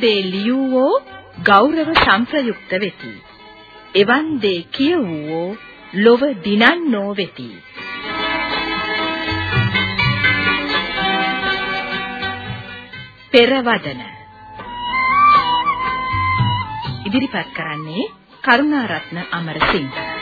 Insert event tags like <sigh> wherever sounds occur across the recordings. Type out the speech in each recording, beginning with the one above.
දේ ලියවෝ ගෞරව සංප්‍රයුක්ත වෙති. එවන් දේ කියවෝ ලොව දිනන්නෝ වෙති. පෙරවදන ඉදිරිපත් කරන්නේ කරුණාරත්න අමරසිංහ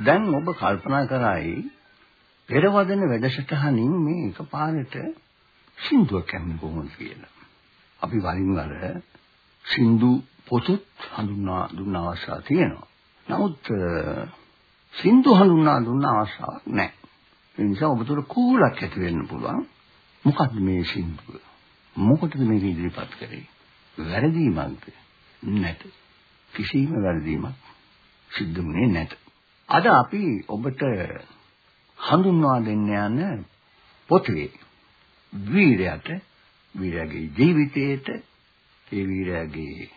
දැන් ඔබ කල්පනා කරයි පෙරවදන වැඩසටහනින් මේ එකපාරට සින්දුවක් කියන්නේ කොහොමද කියලා. අපි වරින් වර සින්දු පොතුත් හඳුන්වා දුන්න අවස්ථා තියෙනවා. නමුත් සින්දු හඳුන්වා දුන්න අවස්ථාවක් නැහැ. ඒ නිසා ඔබතුල කූලක් ඇති වෙන්න පුළුවන්. මොකද්ද මේ සින්දුව? මොකටද මේක ඉදිරිපත් කරේ? වැරදීමක්ද? නැත. කිසිම වැරදීමක් සිද්ධ වුණේ නැත. අද අපි ඔබට හඳුන්වා දෙන්න යන පොතේ වීරයට වීරයාගේ ජීවිතයට ඒ වීරයාගේ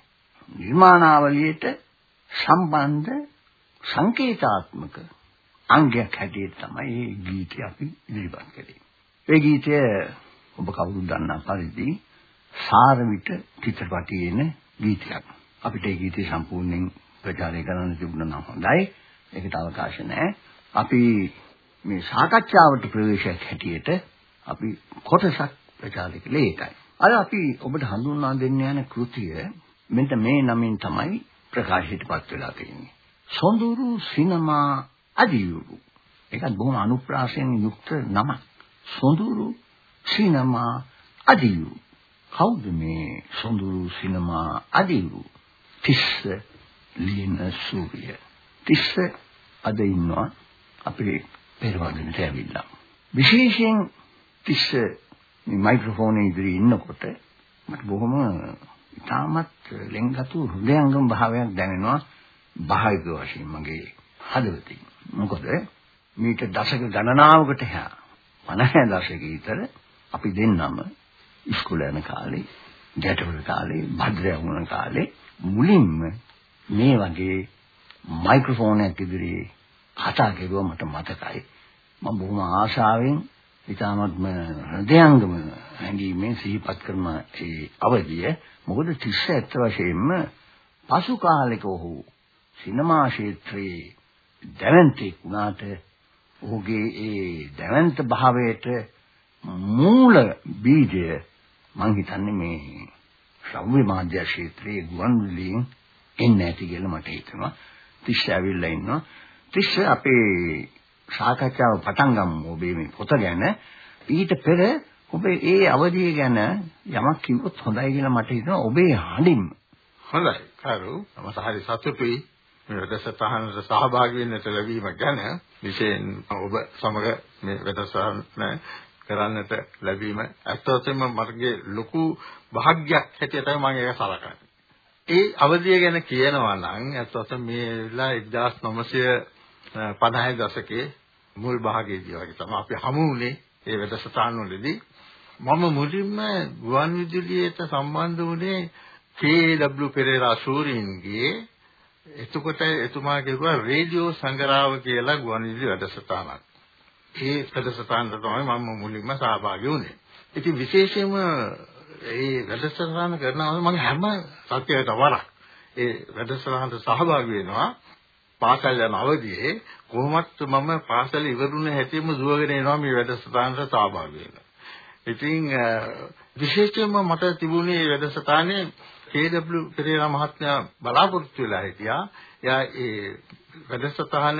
නිර්මාණාවලියට සම්බන්ධ සංකේතාත්මක අංගයක් හැටියට තමයි මේ ගීතය අපි ඉදිරිපත් කළේ. ඒ ගීතය ඔබ කවුරුත් දන්නා පරිදි සාරවිට චිත්‍රපටයේන ගීතයක්. අපිට ඒ ගීතය සම්පූර්ණයෙන් ප්‍රචාරය කරන්න තිබුණා නම් හොඳයි. ඒකට අවකාශ නැහැ. අපි මේ සාකච්ඡාවට ප්‍රවේශයක් හැටියට අපි කොටසක් ප්‍රචාරය කළේ ඒකයි. අද අපි ඔබට හඳුන්වා දෙන්න යන කෘතිය මෙන්න මේ නමින් තමයි ප්‍රකාශයටපත් වෙලා තියෙන්නේ. සොඳුරු සිනමා අදියුරු. ඒකත් බොහොම අනුප්‍රාසයෙන් යුක්ත නමක්. සොඳුරු සිනමා අදියුරු. කවුද මේ සොඳුරු සිනමා අදියුරු? තිස්ස ලියන සූර්ය. තිස්ස අද ඉන්නවා අපේ පෙරවදනට ඇවිල්ලා. විශේෂයෙන් තිස්ස මේ මයික්‍රොෆෝනේ ඉදිරියේ ඉන්නකොට මට බොහොම ඉතාමත් ලෙන්ගතු හෘදයංගම භාවයක් දැනෙනවා භාවික වශයෙන් මගේ හදවතින්. මොකද මේක දශක ගණනාවකට එහා 50 දශක විතර අපි දෙන්නම ඉස්කෝලේ යන කාලේ ගැටවල කාලේ භද්‍ර වුණ කාලේ මුලින්ම මේ වගේ මයික්‍රොෆෝන් එකක් ඉදිරියේ කතා කරුවා මට මතකයි මම බොහොම ආශාවෙන් ඊටමත්ම හෘදයාංගම හැඟීමෙන් සිහිපත් කරන ඒ අවධිය මොකද තිස්ස ඇත්ත වශයෙන්ම පසු කාලෙක ඔහු සිනමා ක්ෂේත්‍රයේ දැවැන්තෙක් වුණාට ඔහුගේ ඒ දැවැන්ත භාවයට මූල බීජය මං හිතන්නේ මේ ශ්‍රව්‍ය මාධ්‍ය ක්ෂේත්‍රයේ ගුවන් විදුලියෙන් එන්නේ නැති කියලා මට හිතෙනවා. තිස්ස ඇවිල්ලා ඉන්නවා. තිස්ස අපේ සාකච්ඡාව පටන් ගමු ඔබේ මේ පොත ගැන. ඊට පෙර ඔබ ඒ අවධිය ගැන යමක් කිව්වොත් හොඳයි කියලා මට හිතෙනවා ඔබේ හඬින්ම. හොඳයි. කරු මම හරි සතුටුයි මේ වැඩසටහනට සහභාගී වෙන්නට ලැබීම ගැන විශේෂයෙන් ඔබ සමග මේ වැඩසටහන කරන්නට ලැබීම ඇත්තටම මගේ ලොකු භාග්යක් හැටියටයි මම ඒක සලකන්නේ. ඒ අවධිය ගැන කියනවා නම් ඇත්තටම මේ වෙලා 1950 දශකයේ මුල් භාගයේදී වගේ තමයි අපි හමු වුණේ ඒ වැඩසටහන වලදී මම මුලින්ම ගුවන් විදුලියට සම්බන්ධ වුණේ කේ.ඩබ්ලිව් පෙරේරා ශූරින්ගේ එතකොට එතුමා කිව්වා රේඩියෝ සංගරාව කියලා ගුවන්විදුලි වැඩසටහනක්. ඒ වැඩසටහනට තමයි මම මුලින්ම සහභාගී වුණේ. ඉතින් විශේෂයෙන්ම ඒ වැඩසටහන කරනවා මම හැම සත්‍යයට වරක් ඒ වැඩසටහනට සහභාගී වෙනවා. පාසල් යන අවදියේ කොහොමත් මම පාසල ඉවරුන හැටිම දුවගෙන එනවා මේ වැඩසටහනට සහභාගී වෙන්න. ඉතින් විශේෂයෙන්ම මට තිබුණේ වැඩසටහනේ KW පෙරේරා මහත්මයා බලාපොරොත්තු වෙලා හිටියා. එයා ඒ වැඩසටහන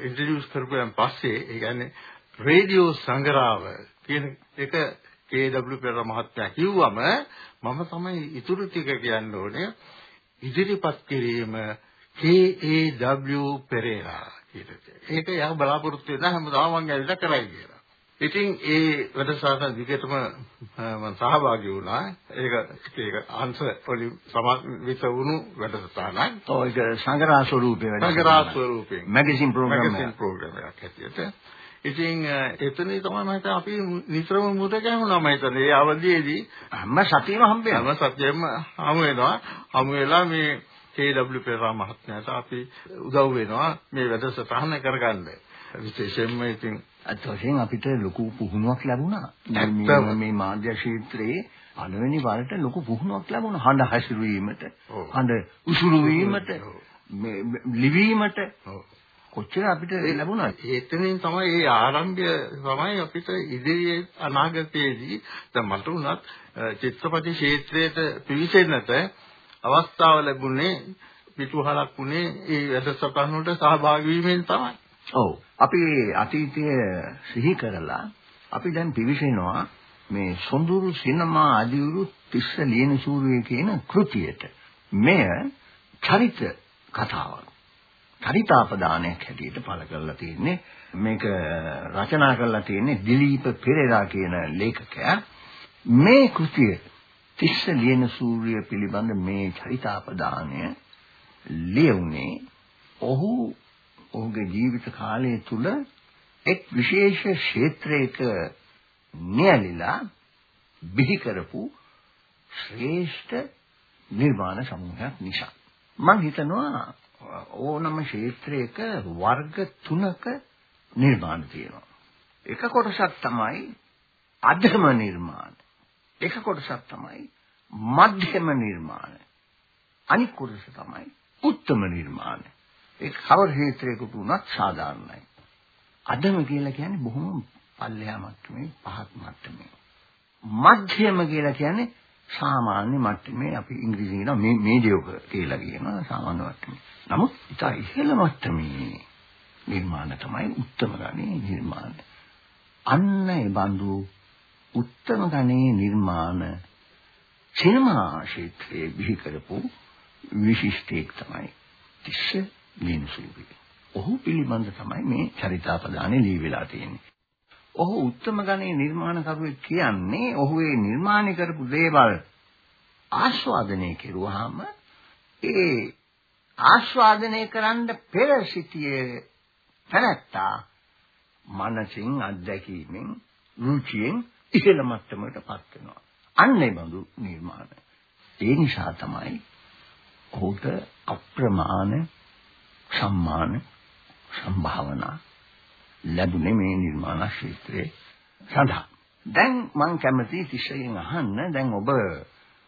ඉන්ට්‍රොඩියුස් කරපුවාන් පස්සේ ඒ කියන්නේ රේඩියෝ සංග්‍රහව කියන එක KW පෙරේරා මහත්මයා කිව්වම මම තමයි ඉතුරු ටික කියන්න ඕනේ ඉදිරිපත් කිරීම KAW පෙරේරා එක. ඒක යා බලාපොරොත්තු වෙන හැමදාම මම ඇවිල්ලා කරයි කියලා. ඉතින් ඒ වැඩසටහන දිගටම මම සහභාගී වුණා. ඒක ඒක අංශ වලින් සමන්විත වුණු වැඩසටහනක්. ඒක සංගරා ස්වරූපේ වැඩ. සංගරා ස්වරූපයෙන්. මැගසින් ප්‍රෝග්‍රෑම් මැගසින් ප්‍රෝග්‍රෑම් එකක් හැටියට. ඉතින් එතනදී තමයි මම හිතා අපි නිතරම මුද ගැහුණා මම හිතන්නේ. ඒ අවධියේදී හැම සතියෙම හම්බෙනවා. හැම සතියෙම හමු වෙනවා. හමු වෙලා මේ KW පෙරා මහත්මයාට අපි උදව් වෙනවා මේ වැඩසටහන කරගන්න. විශේෂයෙන්ම ඉතින් අත් වශයෙන් අපිට ලොකු පුහුණුවක් ලැබුණා. ඇත්තම. මේ මාධ්‍ය ක්ෂේත්‍රයේ පළවෙනි වරට ලොකු පුහුණුවක් ලැබුණා. හඬ හැසිරවීමට. හඬ උසුරු වීමට, ඔව්. මේ ලිවීමට. කොච්චර අපිට ලැබුණාද? එතනින් තමයි ඒ ආරම්භය තමයි අපිට ඉදිරියේ අනාගතයේදී දැන් මට උනත් චිත්‍රපටි ක්ෂේත්‍රයට පිවිසෙන්නට අවස්ථාව ලැබුණේ පිටුහලක් උනේ ඒ වැඩසටහන වලට සහභාගී වීමෙන් තමයි. ඔව්. අපි අතීතය සිහි කරලා අපි දැන් පිවිසෙනවා මේ සොඳුරු සිනමා අදියුරු තිස්ස ලියන සූර්යය කියන කෘතියට. මෙය චරිත කතාවක්. චරිතාපදානයක් හැටියට පළ කරලා තියෙන්නේ. මේක රචනා කරලා තියෙන්නේ දිලීප පෙරේරා කියන ලේඛකයා. මේ කෘතිය තිස්ස ලියන සූර්ය පිළිබඳ මේ චරිතාපදානය ලියුනේ ඔහු ඔහුගේ ජීවිත කාලය තුල එක් විශේෂ ක්ෂේත්‍රයක නියැලිලා බිහි කරපු ශ්‍රේෂ්ඨ නිර්මාණ සමූහයක් නිසා මම හිතනවා ඕනම ක්ෂේත්‍රයක වර්ග තුනක නිර්මාණ තියෙනවා. එක කොටසක් තමයි අධම නිර්මාණ. එක කොටසක් තමයි මධ්‍යම නිර්මාණ. අනිත් කොටස තමයි උත්තම නිර්මාණ. ඒක කවර ක්ෂේත්‍රයකට වුණත් සාධාරණයි. අධම කියලා කියන්නේ බොහොම පල්ලෙහා මට්ටමේ පහත් මට්ටමේ. මධ්‍යම කියලා කියන්නේ සාමාන්‍ය මට්ටමේ අපි ඉංග්‍රීසියෙන් කියනවා මේ මේඩියෝක කියලා කියනවා සාමාන්‍ය මට්ටමේ. නමුත් ඉතා ඉහළ මට්ටමේ නිර්මාණ තමයි උත්තම ගණේ නිර්මාණ. අන්න ඒ බඳු උත්තම ගණේ නිර්මාණ සිනමා ක්ෂේත්‍රයේ බිහි කරපු විශිෂ්ටයක් තමයි තිස්ස ලින්සුවි. ඔහු පිළිබඳ තමයි මේ චරිතාපදානේ දී වෙලා තියෙන්නේ. ඔහු උත්තම ගණේ නිර්මාණකරුවෙක් කියන්නේ ඔහු ඒ නිර්මාණය කරපු දේවල් ආස්වාදනය කෙරුවාම ඒ ආස්වාදනය කරන්න පෙර සිටියේ තැනැත්තා මනසින් අත්දැකීමෙන් රුචියෙන් ඉහළ මට්ටමකටපත් වෙනවා. අන්න ඒ බඳු නිර්මාණ. ඒ නිසා තමයි ඔහුට අප්‍රමාණ සම්මාන සම්භාවනා ලැබුණේ මේ නිර්මාණ ක්ෂේත්‍රයේ සඳහා. දැන් මම කැමති තිස්සයෙන් අහන්න දැන් ඔබ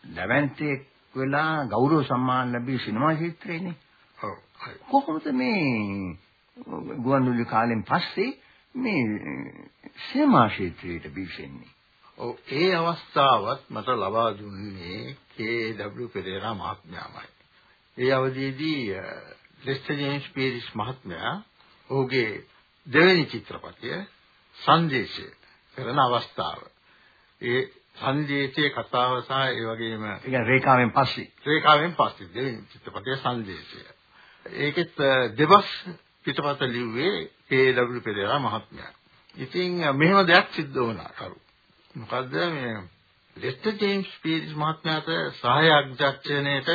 දැවැන්තෙක් වෙලා ගෞරව සම්මාන ලැබී සිනමා ක්ෂේත්‍රයේනේ. ඔව්. කොහොමද මේ ගුවන්විදුලි කාලෙන් පස්සේ මේ සිනමා ක්ෂේත්‍රයට බිහිවෙන්නේ? ඔව් ඒ අවස්ථාවත් මට ලබා දුන්නේ කේ.ඩබ්ලිව් පෙරේරා මහත්මයාමයි. ඒ අවධියේදී අ, ලෙස්ටර් ජේම්ස් පීරිස් මහත්මයා ඔහුගේ දෙවෙනි චිත්‍රපටය සංදේශය කරන අවස්ථාව. ඒ සංදේශයේ කතාව සහ ඒ වගේම කියන්නේ රේඛාවෙන් පස්සේ. රේඛාවෙන් පස්සේ දෙවෙනි චිත්‍රපටයේ සංදේශය. ඒකෙත් දෙබස් පිටපත ලිව්වේ කේ.ඩබ්ලිව් පෙරේරා මහත්මයා. ඉතින් මෙහෙම දෙයක් සිද්ධ වුණා කරු. මොකද්ද මේ ලෙස්ටර් ජේම්ස් පීරිස් මහත්මයාට සහාය අධ්‍යක්ෂණයට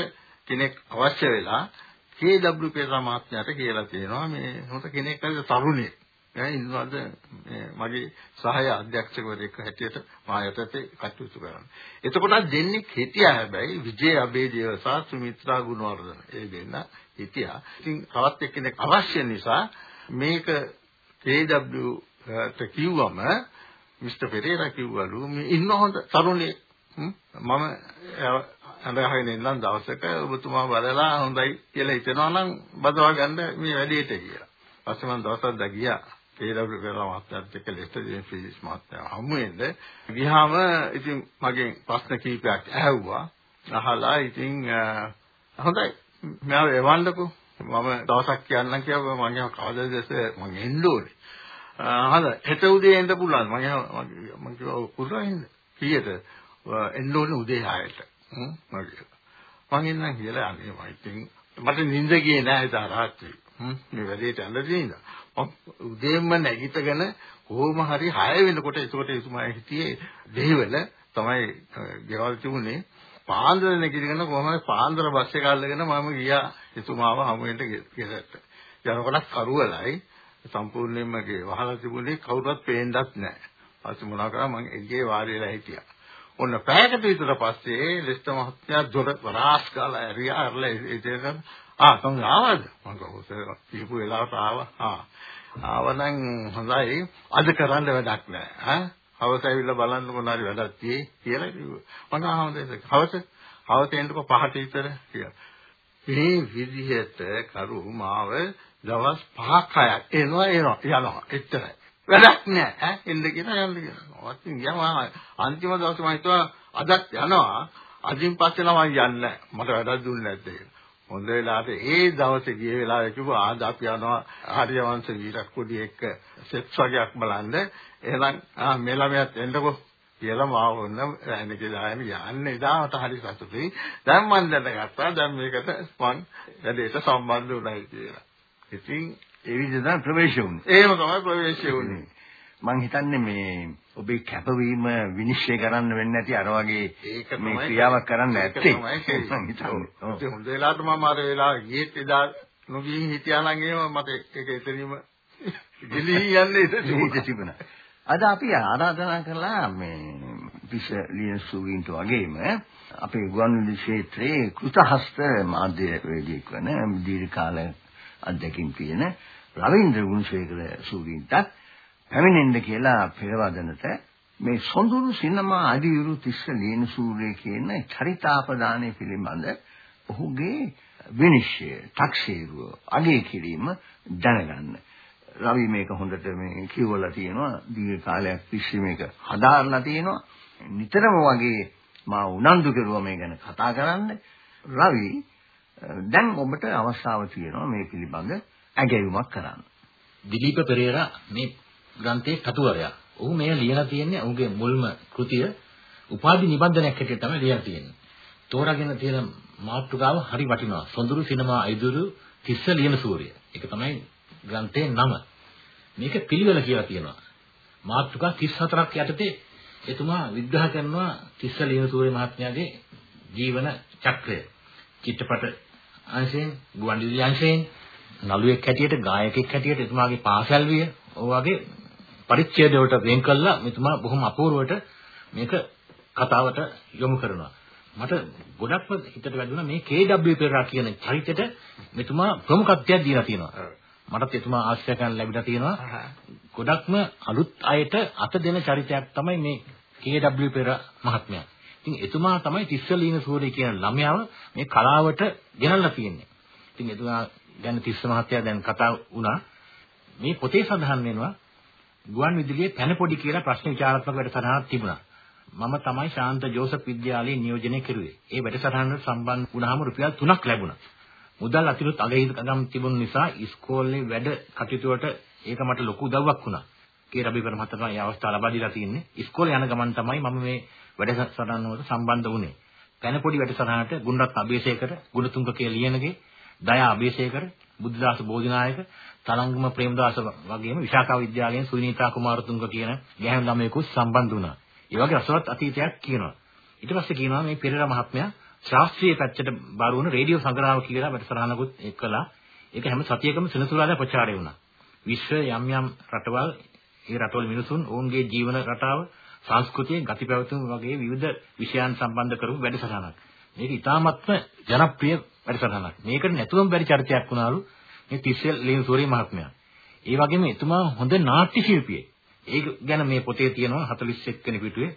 කෙනෙක් අවශ්‍ය වෙලා කේ.ඩබ්ලිව් පෙරේරා මහත්මයාට කියලා තියෙනවා මේ හොත කෙනෙක් අද තරුණයෙක් ඈ ඉන්නවද මේ මගේ සහාය අධ්‍යක්ෂකවරයෙක් හැටියට මා යටතේ කටයුතු කරන්න. එතකොට දෙන්නේ හිටියා හැබැයි විජේ අබේදේව සහ සුමිත්‍රා ගුණවර්ධන. ඒ දෙන්න හිටියා. ඉතින් තවත් එක්කෙනෙක් අවශ්‍ය නිසා මේක KW ට කිව්වම මිස්ටර් පෙරේරා කිව්වලු මේ ඉන්න හොඳ තරුණයෙක් මම අඳගහගෙන ඉන්නම් දවසක ඔබතුමා බලලා හොඳයි කියලා හිතනවා නම් බදවා ගන්න මේ වැඩේට කියලා. පස්සේ මම දවසක් දා ගියා. KW කරලා මහත්තයාත් එක්ක ලෙස්ටර් ජේම්ස් ෆිසික්ස් මහත්තයා හමු වෙන්න. ගියාම ඉතින් මගෙන් ප්‍රශ්න කිහිපයක් ඇහුවා. අහලා ඉතින් හොඳයි මම එවන්නකෝ මම දවසක් කියන්නම් කියලා මම කියනවා කවදාද දැස මම එන්න ඕනේ. හරි හෙට උදේ එන්න පුළුවන් මම මම කිව්වා කුරුලා එන්න. කීයට එන්න ඕනේ උදේ 6ට. මම එන්නම් කියලා අනේ මම ඉතින් මට නිින්ද ගියේ නෑ හිත රාත්‍රී. හ්ම් මේ වැඩේට යන්න දිනින්ද. මම උදේම නැගිටගෙන කොහොම හරි 6 වෙනකොට ඒකට එතුමා හිටියේ දෙහිවල තමයි ගෙවල් තිබුණේ. පාන්දර නැගිටගෙන කොහොමද පාන්දර බස් එක අල්ලගෙන මම ගියා එතුමාව හමු වෙන්න ගෙදරට. යනකොට කරුවලයි සම්පූර්ණයෙන්ම වහලා තිබුණේ කවුරුත් පේන්නත් නැහැ. පස්සේ මොනවා කරා මම එගේ වාඩි වෙලා හිටියා. ඔන්න පැයකට විතර පස්සේ ලෙස්ටර් මහත්තයා දොර වරාස් ගාලා ඇරියා අරලා ඉතින් ආ තම ආවද? මම කොහොමද කීපු වෙලාවට ආවා. ආ. ආවනම් හොඳයි. අද කරන්න වැඩක් නැහැ. ඈ? හවස ඇවිල්ලා බලන්න මොනාරි වැඩක් තියෙයි කියලා කිව්වා. මම ආවද හවස? හවස එන්නකො පහට විතර. කියලා. මේ විදිහට කරු මාව දවස් 5ක් 6ක් එනවා එනවා යනවා එච්චරයි. වැඩක් නෑ ඈ එන්න කියලා යන්න කියලා. ඔතින් ගියාම අන්තිම දවසේ මම හිතුවා අදත් යනවා. අදින් පස්සේ නම් මම යන්නේ මට වැඩක් දුන්නේ නැද්ද කියලා. හොඳ වෙලාවට ඒ දවසේ ගිය වෙලාවේ කිව්වා ආද අපි යනවා ආර්යවංශ වීරක් කුඩි එක්ක සෙට් වගේක් බලන්න. එහෙනම් ආ මේ ළමයාත් එන්නකෝ කියලා මාව වුණ රැණිකේ දායම යන්නේ ඉදාමට හරි සතුටුයි. දැන් මම දැනගත්තා දැන් මේකට මං වැඩේට සම්බන්ධ වුණයි කියලා. ඉතින් ඒ විදිහට තමයි ප්‍රවේශ වුනේ. එහෙම තමයි ප්‍රවේශ වුනේ. මම හිතන්නේ මේ ඔබේ කැපවීම විනිශ්චය කරන්න වෙන්නේ නැති අර වගේ මේ ක්‍රියාවක් කරන්න ඇත්තේ. මම හිතන්නේ. හිතන්නේ. හොඳ වෙලාවට මම අර වෙලාව ගියෙත් එදා නොගිහින් හිටියා නම් එහෙම මට ඒක එතනීම ගිලිහි යන්නේ ඒක තිබුණා. අද අපි ආරාධනා කළා මේ පිස ලියන සුවින්ට වගේම අපේ ගුවන්විදුලි ක්ෂේත්‍රයේ කෘතහස්ත මාධ්‍යවේදියෙක් වන දීර්ඝ කාල අධ්‍යක්ෂින් තියෙන රවීන්ද්‍ර ගුණසේකර සූරීන්ටත් පැමිණෙන්න කියලා පෙරවදනට මේ සොඳුරු සිනමා අධිවිරු තිස්ස ලියන සූර්ය කියන චරිතාපදානය පිළිබඳ ඔහුගේ විනිශ්චය, takseiruව, අගය කිරීම දැනගන්න. රවි මේක හොඳට මේ කියවලා තියෙනවා දීර්ඝ කාලයක් තිස්සේ මේක හදාarලා තියෙනවා. නිතරම වගේ මා උනන්දු කරුවා මේ ගැන කතා කරන්න. රවි දැන් ඔබට අවස්ථාව තියෙනවා මේ පිළිබඳ ඇගයුමක් කරන්න. දිලීප පෙරේරා මේ ග්‍රන්ථයේ කතුවරයා. ඔහු මේ ලියලා තියෙන්නේ ඔහුගේ මුල්ම කෘතිය උපාධි නිබන්ධනයක් හැටියට තමයි ලියලා තියෙන්නේ. තෝරාගෙන තියෙන මාතෘකාව හරි වටිනවා. සොඳුරු සිනමා අයිදුරු තිස්ස ලියන සූර්ය. ඒක තමයි ග්‍රන්ථයේ නම. මේක පිළිවෙල කියලා තියෙනවා. මාතෘකා 34ක් යටතේ එතුමා විග්‍රහ කරනවා තිස්ස ලියන සූර්ය මහත්මයාගේ ජීවන චක්‍රය. චිත්‍රපට අංශයෙන් ගුවන්විදුලි අංශයෙන් නළුවෙක් හැටියට ගායකයෙක් හැටියට එතුමාගේ පාසල් විය. ඔය වගේ පරිච්ඡේද වලට වෙන් කළා. මෙතුමා බොහොම අපූර්වට මේක කතාවට යොමු කරනවා. මට ගොඩක්ම හිතට වැදුණා මේ KW පෙරරා කියන චරිතෙට මෙතුමා ප්‍රමුඛත්වයක් දීලා තියෙනවා. මටත් එතුමා ආශ්‍රයයන් ලැබිලා තියෙනවා. ගොඩක්ම අලුත් අයට අත දෙන චරිතයක් තමයි මේ KW පෙරරා මහත්මයා ඉතින් එතුමා තමයි තිස්සලීන සූර්ය කියන ළමයාව මේ කලාවට ගෙනල්ලා තියෙන්නේ. ඉතින් එතුමා ගැන තිස්ස මහත්තයා දැන් කතා වුණා. මේ පොතේ සඳහන් වෙනවා ගුවන් විදුලියේ පැනපොඩි කියලා ප්‍රශ්න විචාරාත්මක වැඩසටහනක් තිබුණා. මම තමයි ශාන්ත ජෝසප් විද්‍යාලයේ නියෝජනය කෙරුවේ. ඒ වැඩසටහනට සම්බන්ධ වුණාම රුපියල් 3ක් ලැබුණා. මුදල් අතිරිත් අගහිතකම් තිබුණ නිසා ඉස්කෝලේ වැඩ කටයුතු වලට ඒක මට ලොකු උදව්වක් වුණා. කේ රබිකර මහත්තයා මේ අවස්ථාව ලබා දීලා තියෙන්නේ. ඉස්කෝලේ යන ගමන් තමයි මම මේ වැඩසටහන වලට සම්බන්ධ වුණේ. පැනපොඩි වැඩසටහනට ගුණරත්න අබේසේකර, ගුණතුංග කිය ලියනගේ, දයා අබේසේකර, බුද්ධදාස බෝධිනායක, තලංගම ප්‍රේමදාස වගේම විශාඛා විද්‍යාලයෙන් සුනීතා කුමාරතුංග කියන ගැහැණු ළමයෙකු සම්බන්ධ වුණා. ඒ වගේ රසවත් අතීතයක් කියනවා. ඊට පස්සේ කියනවා මේ පෙරේරා මහත්මයා ශාස්ත්‍රීය පැත්තට බර වුණ රේඩියෝ සංග්‍රහව කියලා වැඩසටහනකුත් එක්කලා ඒක හැම සතියකම සෙනසුරාදා ප්‍රචාරය වුණා. විශ්ව යම් යම් රටවල් ඒ රටවල මිනිසුන් ඔවුන්ගේ ජීවන රටාව සංස්කෘතිය ගති පැවතුම් වගේ විවිධ විෂයන් සම්බන්ධ කරපු වැඩසටහනක්. මේක ඉතාමත්ම ජනප්‍රිය වැඩසටහනක්. මේකට නැතුවම බැරි චරිතයක් වුණාලු මේ තිස්සෙල් ලේන්සෝරි මහත්මයා. ඒ වගේම එතුමා හොඳ නාට්‍ය ශිල්පියෙක්. ඒක ගැන මේ පොතේ තියෙනවා 41 වෙනි පිටුවේ.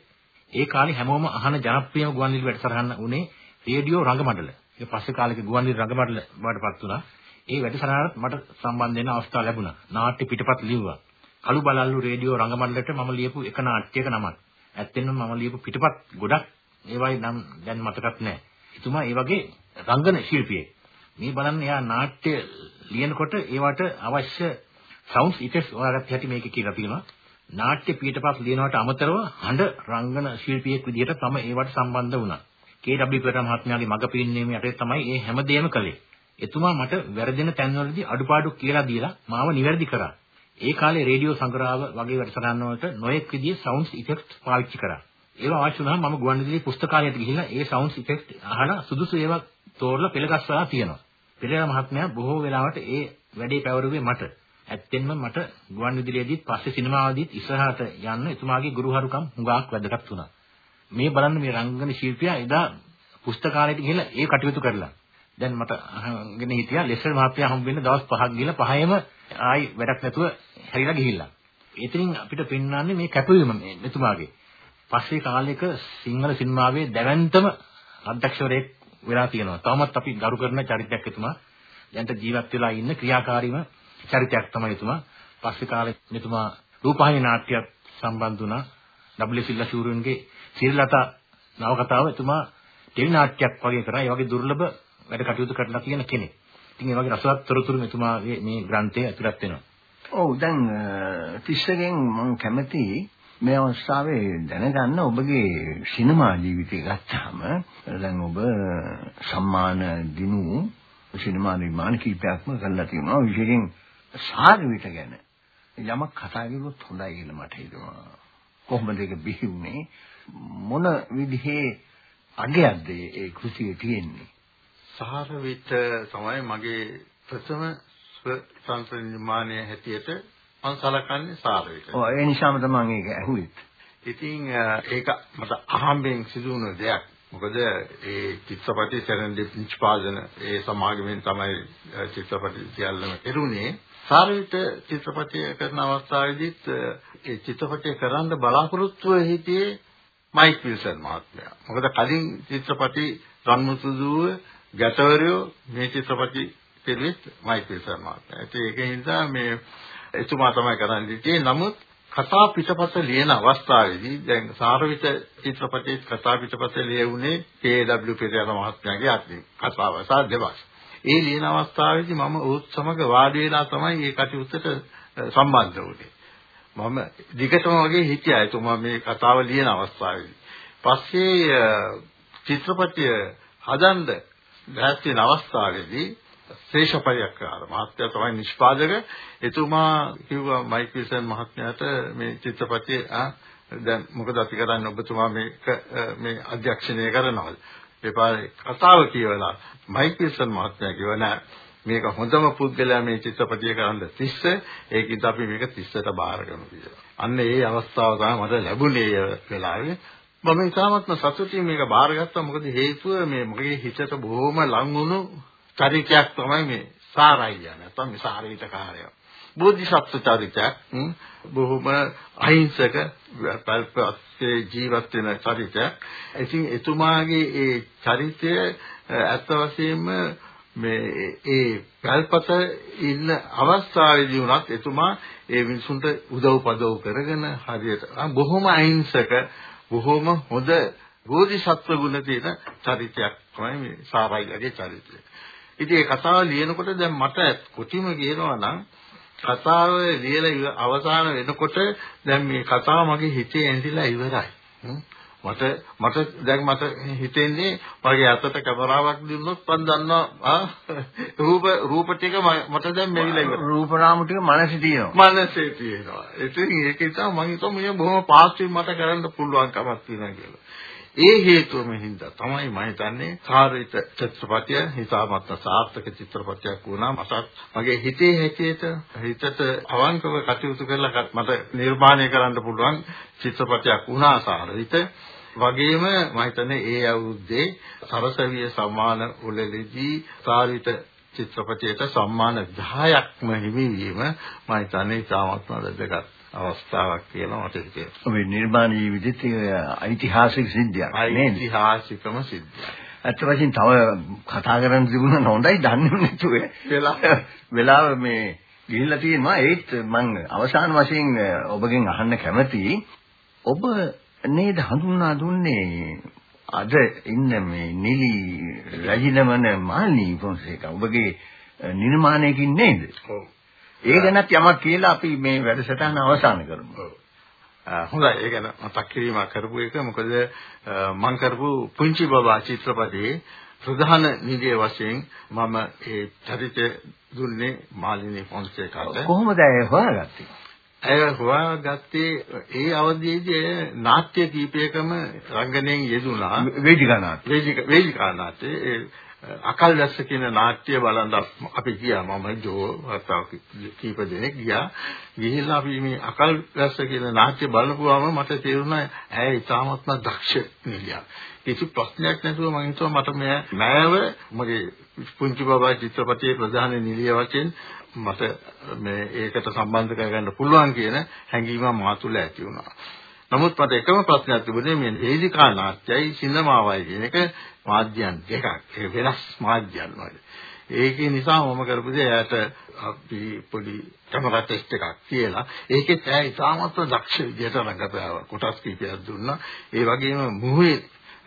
ඒ කාලේ හැමෝම අහන ජනප්‍රියම ගුවන්විදුලි වැඩසටහන උනේ රේඩියෝ රංගමණ්ඩල. ඊට පස්සේ කාලෙක ගුවන්විදුලි රංගමණ්ඩල බවටපත් වුණා. ඒ වැඩසටහනට මට සම්බන්ධ වෙන්න අවස්ථාව ලැබුණා. නාට්‍ය පිටපත් ලිව්වා. කළු බලල්ලු රේඩියෝ රංගමණ්ඩලයට මම ලියපු එක නාට්‍යයක නමක්. ඇත්තෙන්ම මම ලියපු පිටපත් ගොඩක් ඒවයි නම් දැන් මතකත් නැහැ. එතුමා ඒ වගේ රංගන ශිල්පියෙක්. මේ බලන්න එයා නාට්‍ය ලියනකොට ඒවට අවශ්‍ය සවුන්ඩ්ස් ඉෆෙක්ට්ස් හොයාගත්ත හැටි මේකේ කියලා තියෙනවා. නාට්‍ය පිටපත් ලියනවට අමතරව හඬ රංගන ශිල්පියෙක් විදිහට තම ඒවට සම්බන්ධ වුණා. කේ.ඩබ්ලිව් පෙරේරා මහත්මයාගේ මඟ පෙන්වීම යටතේ තමයි මේ හැමදේම කළේ. එතුමා මට වැරදෙන තැන්වලදී අඩුපාඩු කියලා දීලා මාව නිවැරදි කරා. ඒ කාලේ රේඩියෝ සංග්‍රහව වගේ වැඩසටහන් වලට නොයෙක් විදිහේ සවුන්ඩ්ස් ඉෆෙක්ට්ස් පාවිච්චි කරා. ඒවා අවශ්‍ය වුණාම මම ගුවන්විදුලි පුස්තකාලයට ගිහිල්ලා ඒ සවුන්ඩ්ස් ඉෆෙක්ට් අහලා සුදුසු ඒවා තෝරලා පෙළගස්වලා තියෙනවා. පෙරේරා මහත්මයා බොහෝ වෙලාවට ඒ වැඩේ පැවරුවේ මට. ඇත්තෙන්ම මට ගුවන්විදුලියේදීත් පස්සේ සිනමාවේදීත් ඉස්සරහට යන්න එතුමාගේ ගුරුහරුකම් හුඟක් වැදගත් වුණා. මේ බලන්න මේ රංගන ශිල්පියා එදා පුස්තකාලයට ගිහිල්ලා ඒ කටයුතු කරලා. දැන් මට අහගෙන හිටියා ලෙසර් මහත්තයා හම්බ වෙන්න දවස් 5ක් ගිහලා පහේම ආයි වැඩක් නැතුව හැරිලා ගිහිල්ලා. එතනින් අපිට පෙන්වන්නේ මේ කැපවීම මෙතුමාගේ. පස්සේ කාලයක සිංහල සිනමාවේ දැවැන්තම අධ්‍යක්ෂවරයෙක් වෙලා තියෙනවා. තවමත් අපි ගරු කරන චරිතයක් එතුමා. දැන්ට ජීවත් වෙලා ඉන්න ක්‍රියාකාරීම චරිතයක් තමයි එතුමා. පස්සේ කාලේ මෙතුමා රූපහානි නාට්‍යයක් සම්බන්ධ වුණා. ඩබ්ලිව් සිල්ලා ශූරන්ගේ සිරිලතා නවකතාව එතුමා ටෙලි නාට්‍යයක් වගේ කරා. ඒ වගේ දුර්ලභ වැඩ කටයුතු කරලා තියෙන කෙනෙක්. ඉතින් ඒ වගේ රසවත් තොරතුරු මෙතුමාගේ මේ ග්‍රන්ථයේ ඇතුළත් වෙනවා. ඔව් දැන් තිස්සගෙන් මම කැමති මේ අවස්ථාවේ දැනගන්න ඔබගේ සිනමා ජීවිතය ගත්තාම දැන් ඔබ සම්මාන දිනු සිනමා නිර්මාණ කීපයක්ම කරලා තියෙනවා. විශේෂයෙන් සාගවිත ගැන යමක් කතා කරුවොත් හොඳයි කියලා මට හිතෙනවා කොහොමද ඒක බිහි වුනේ? මොන විදිහේ අගයක්ද ඒ කෘතියේ තියෙන්නේ? සාරවිත තමයි මගේ ප්‍රථම ස්වතන්ත්‍ර නිර්මාණය හැටියට මම සලකන්නේ සාරවිත. ඔව් ඒ නිසාම තමයි ඒක ඇහුවේ. ඉතින් ඒක මට අහම්බෙන් සිදු වුණ දෙයක්. මොකද ඒ චිත්‍රපටි සරන්දීප් නිෂ්පාදන ඒ සමාගමෙන් තමයි චිත්‍රපටි සියල්ලම කෙරුණේ. සාරවිත චිත්‍රපටය කරන අවස්ථාවේදීත් ඒ චිත්‍රපටය කරන්න බලාපොරොත්තු හිටියේ මයික් විල්සන් මහත්මයා. මොකද කලින් චිත්‍රපටි රන්මුසුදුව ගැටවරයෝ මේ චිත්‍රපටි පිළිත් මයික් විල්සන් මහත්මයා. ඒක නිසා මේ එතුමා තමයි කරන්න හිටියේ. නමුත් කතා පිටපත ලියන අවස්ථාවේදී දැන් සාරවිත චිත්‍රපටයේ කතා පිටපත ලියුනේ කේ.ඩබ්ලිව් පෙරේරා මහත්මයාගේ අතින් කතාව සහ දෙබස්. ඒ ලියන අවස්ථාවේදී මම ඔහුත් සමග වාඩි වෙලා තමයි මේ කටයුත්තට සම්බන්ධ වුනේ. මම දිගටම වගේ හිටියා එතුමා මේ කතාව ලියන අවස්ථාවේදී. පස්සේ චිත්‍රපටය හදන්න දැස් වෙන අවස්ථාවේදී ශේෂපරික්කාර මහත්තයා තමයි නිෂ්පාදක. එතුමා කිව්වා මයික් විල්සන් මහත්මයාට මේ චිත්‍රපටයේ ආ දැන් මොකද අපි කරන්නේ ඔබතුමා මේක මේ අධ්‍යක්ෂණය කරනවද? ඒ පාරේ කතාව කියවලා මයික් විල්සන් මහත්මයා කිව්වා නෑ මේක හොඳම පුද්ගලයා මේ චිත්‍රපටිය කරන්න 30 ඒකින්ද අපි මේක 30ට බාර ගමු කියලා. අන්න ඒ අවස්ථාව තමයි මට ලැබුණේ වෙලාවේ. මම ඉතාමත්ම සතුටින් මේක බාරගත්තා මොකද හේතුව මේ මගේ හිතට බොහොම ලං වුණු චරිතයක් තමයි මේ සාරයියා නැත්නම් මේ සාරීතකාරය. බෝධිසත්ව චරිතයක් බොහොම අහිංසක පල්පස්සේ ජීවත් වෙන චරිතයක්. ඉතින් එතුමාගේ ඒ චරිතය ඇත්ත වශයෙන්ම මේ ඒ පැල්පත ඉන්න අවස්ථාවේදී වුණත් එතුමා ඒ මිනිසුන්ට උදව් පදව් කරගෙන හරියට බොහොම අහිංසක බොහොම හොඳ බෝධිසත්ව ගුණ තියෙන චරිතයක් තමයි මේ සාරයිලගේ චරිතය. ඉතින් මේ කතාව ලියනකොට දැන් මට කොටිම කියනවා නම් කතාව ලියලා අවසාන වෙනකොට දැන් මේ කතාව මගේ හිතේ ඇඳිලා ඉවරයි. මට මට දැන් මට හිතෙන්නේ මගේ අතට කැමරාවක් දුන්නොත් මම දන්නවා රූප රූප ටික මට දැන් මෙවිලා ඉවරයි. රූප රාම ටික මනසේ තියෙනවා. මනසේ තියෙනවා. ඉතින් ඒක නිසා මම හිතුවා මේ බොහොම පාස්වෙන් මට කරන්න පුළුවන් කමක් තියෙනවා කියලා. ඒ හේතුවම හින්දා තමයි මම හිතන්නේ කාර්යිත චිත්‍රපටය හිතාමත්ම සාර්ථක චිත්‍රපටයක් වුණා. මට මගේ හිතේ හැටියට හිතට අවංකව කටයුතු කරලා මට නිර්මාණය කරන්න පුළුවන් චිත්‍රපටයක් වුණා සාර්ථක වගේම මම හිතන්නේ ඒ අවුරුද්දේ සරසවිය සම්මාන උළෙලදී සාර්ථක චිත්‍රපටයට සම්මාන 10ක්ම හිමිවීම මම හිතන්නේ ඉතාමත්ම වැදගත්. අවස්ථාවක් කියලා මට හිතෙනවා. ඔබේ නිර්මාණ ජීවිතයේ ඓතිහාසික සිද්ධියක් නේද? ඓතිහාසිකම සිද්ධියක්. ඇත්ත වශයෙන් තව කතා කරන්න තිබුණා හොඳයි දන්නේ නැතුව වෙලා වෙලාව මේ ගිහිල්ලා තියෙනවා ඒත් මම අවසාන වශයෙන් ඔබගෙන් අහන්න කැමතියි ඔබ නේද හඳුන්වා දුන්නේ අද ඉන්න මේ නිලි රජිනමන මාලනී ෆොන්සේකා ඔබගේ නිර්මාණයකින් නේද? ඔව්. ඒ ගැනත් යමක් කියලා අපි මේ වැඩසටහන අවසන් කරමු. හොඳයි ඒ ගැන මතක් කිරීමක් කරපු එක මොකද මම කරපු පුංචි බබා චිත්‍රපටයේ ප්‍රධාන නිළිය වශයෙන් මම ඒ චරිතය දුන්නේ මාලිනී ෆොන්සේකාට කොහොමද ඒ හොයාගත්තේ? ඇය හොයාගත්තේ ඒ අවධියේදී නාට්‍ය කීපයකම රංගනයෙන් යෙදුණා වේදිකා නාට්‍ය. වේදිකා නාට්‍ය ඒ අකල් දැස්ස කියන නාට්‍ය බලන්න අපි ගියා. මම ජෝ වතාව කීප දෙනෙක් ගියා. ගිහිල්ලා අපි මේ අකල් දැස්ස කියන නාට්‍ය බලපුවාම මට තේරුණා ඇය ඉතාමත්ම දක්ෂ නිලියක් කිසි ප්‍රශ්නයක් නැතුව මම හිතුවා මට මෙය නෑව මගේ පුංචි බබා චිත්‍රපටයේ ප්‍රධාන නිලිය වශයෙන් මට මේ ඒකට සම්බන්ධ කරගන්න පුළුවන් කියන හැඟීම මා තුළ ඇති වුණා. නමුත් මට එකම ප්‍රශ්නයක් තිබුණේ මේ වේදිකා නාට්‍යයි සිනමාවයි කියන එක මාධ්‍යයන් දෙකක්. ඒ වෙනස් මාධ්‍යයන් වල. ඒකේ නිසා මම කරපු දේ එයාට අපි පොඩි කැමරා ටෙස්ට් එකක් කියලා ඒකෙත් එයා ඉතාමත්ව දක්ෂ විදියට රඟපෑවා. කොටස් කීපයක් දුන්නා. ඒ වගේම මුහුවේ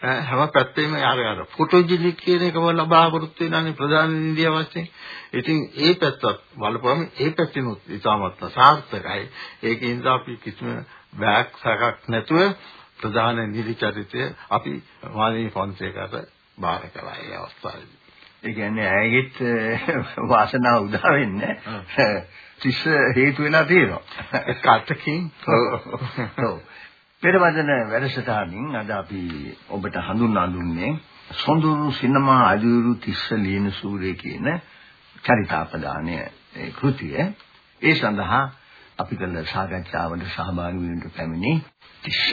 හැම පැත්තෙම යාර යාර ෆොටෝජෙනික් කියන එකම ලබාවෘත් වෙනානේ ප්‍රධාන ඉන්දිය වශයෙන්. ඉතින් ඒ පැත්තත් බලපුවම ඒ පැත්තෙනුත් ඉතාමත්ව සාර්ථකයි. ඒකින්ද අපි කිසිම බෑක් සකක් නැතුව ප්‍රධාන නිලි චරිතය අපි මාලිනී ෆොන්සේකට බාර කළා ඒ අවස්ථාවේදී. ඒ කියන්නේ ඇයගෙත් වාසනාව උදා වෙන්නේ තිස්ස හේතු වෙලා තියෙනවා. ඒක අතකින් ඔව්. පෙරවදන වැඩසටහනින් අද අපි ඔබට හඳුන්වා දුන්නේ සොඳුරු සිනමා අජුරු තිස්ස ලියන සූර්ය කියන චරිතාපදානය කෘතිය. ඒ සඳහා අපි කළ සාකච්ඡාවට සහභාගී වෙන්න පැමිණි තිස්ස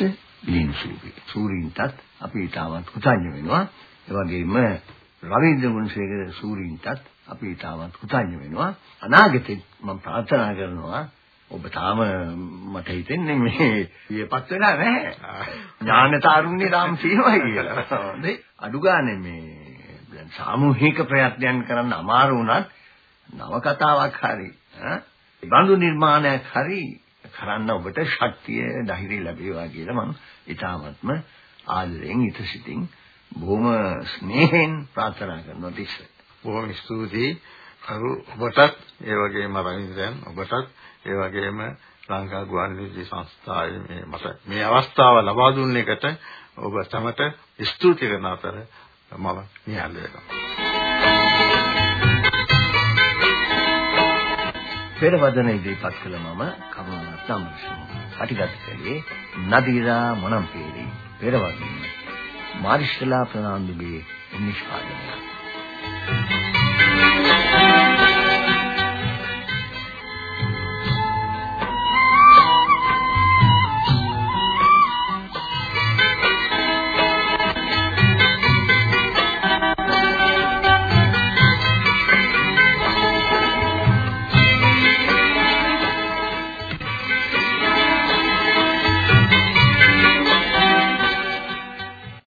ලියන සූර්ය. සූරීන්ටත් අපි ඊටමත් කෘතඥ වෙනවා. ඒ වගේම රවීන්ද්‍ර ගුණසේකර සූරීන්ටත් අපි ඊටමත් කෘතඥ වෙනවා. අනාගතේ මම ප්‍රාර්ථනා කරනවා ඔබ තාම මට හිතෙන්නේ මේ ඊපත් වෙලා නැහැ. ඥාන තාරුණ්‍ය තාම තියෙනවා කියලා. <laughs> හොඳයි. අඩු ගානේ මේ දැන් සාමූහික ප්‍රයත්නයන් කරන්න අමාරු වුණත් නව කතාවක් හරි බඳු නිර්මාණයක් හරි කරන්න ඔබට ශක්තිය ධෛර්යය ලැබේවා කියලා මම ඊටාත්ම ආදරෙන් ඉතසිතින් බොහොම ස්නේහෙන් ප්‍රාර්ථනා කරනවා තිස්ස. බොහොම ස්තුතියි. කරු ඔබටත් ඒ වගේම රවින්ද්‍රයන් ඔබටත් ඒ වගේම ලංකා ගුවන්විදුලි සංස්ථාවේ මේ මට මේ අවස්ථාව ලබා දුන්න එකට ඔබ සමට ස්තුති කරන අතර මම නිහඬ වෙනවා. පෙරවදන ඉදිරිපත් කළ මම කරුණාරත්න අමරසිංහ. පටිගත කළේ නදීරා මොනම්පේරි. පෙරවදන මාරිෂ්ඨලා ප්‍රනාන්දුගේ නිෂ්පාදනය. Thank you.